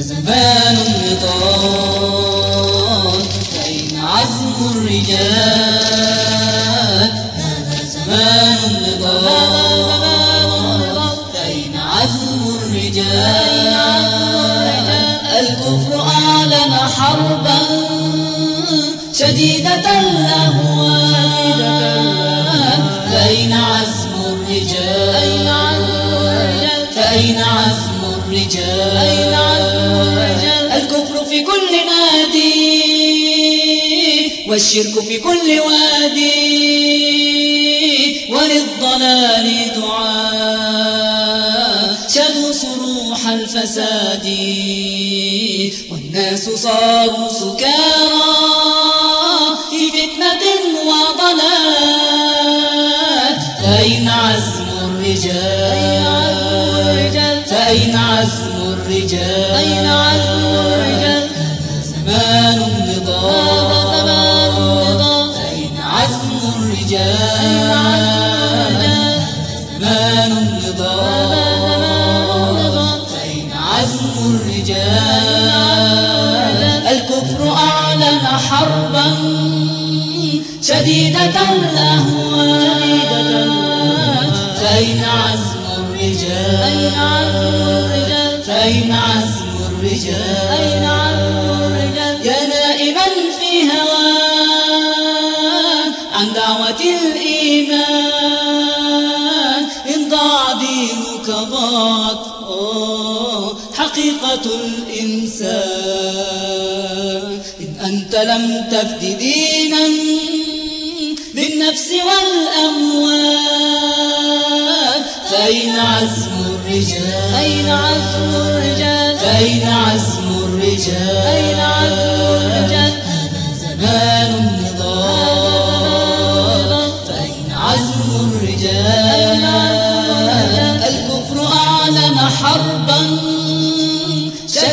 زمان النضال فأين عزم الرجال هذا زمان النضال فأين عزم الرجال الكفر أعلن حربا شديدة الأهوال. فأين عزم الرجال فأين عزم في كل نادي والشرك في كل وادي وللضلال دعاء. شدوا صروح الفساد والناس صاروا سكارى. في فتنة وضلال فأين عزم الرجال؟ فأين عزم الرجال أين عزم الرجال؟ زمان النضال فأين عزم الرجال. زمان النضال فأين عزم الرجال. الكفر أعلن حربا شديدة الأهوال فأين عزم الرجال. أين عزم الرجال. أين عزم الرجال. في هوان عن دعوة الإيمان. إن ضاع دينك ضاعت. حقيقة الإنسان. إن أنت لم تفد دينا بالنفس والأموال. فأين عزم الرجال؟ أين عزم الرجال؟ فأين عزم الرجال؟ أين عزم الرجال؟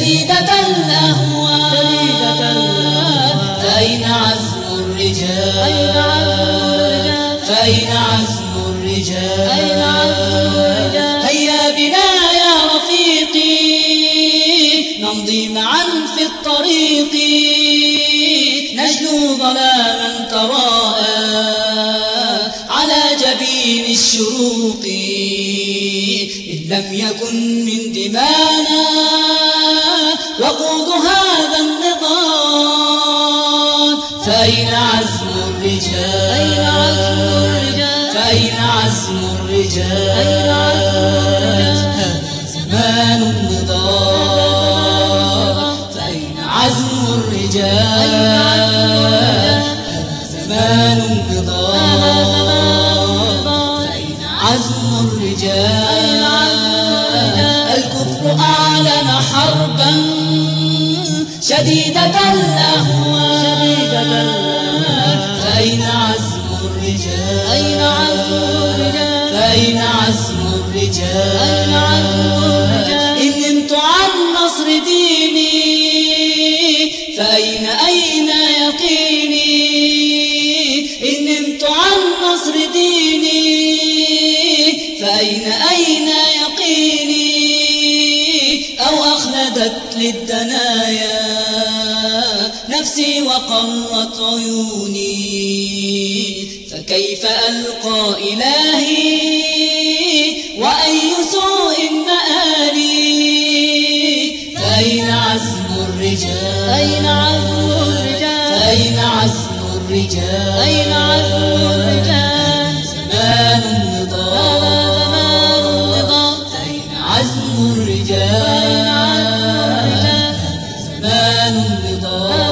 شديدة الأهوال فأين عزم الرجال أين عزم الرجال. فأين عزم الرجال هيا بنا يا رفيقي نمضي معا في الطريق نجلو ظلاما تراءى على جبين الشروق إن لم يكن من دمانا. وقود هذا النضال. فأين عزم الرجال؟ أين عزم الرجال فأين عزم الرجال؟ زمان النضال فأين عزم الرجال؟ زمان النضال فأين عزم الرجال؟ الكفر أعلن حربا شديدة الأهوال فأين عزم الرجال أين عزم الرجال؟ فأين عزم الرجال؟ أين عزم أخلدت للدنايا نفسي وقرت عيوني. فكيف ألقى إلهي؟ وأي سوء مآلي؟ فأين عزم الرجال؟ أين عزم الرجال؟ فأين عزم الرجال؟ أين عزم الرجال؟ النضال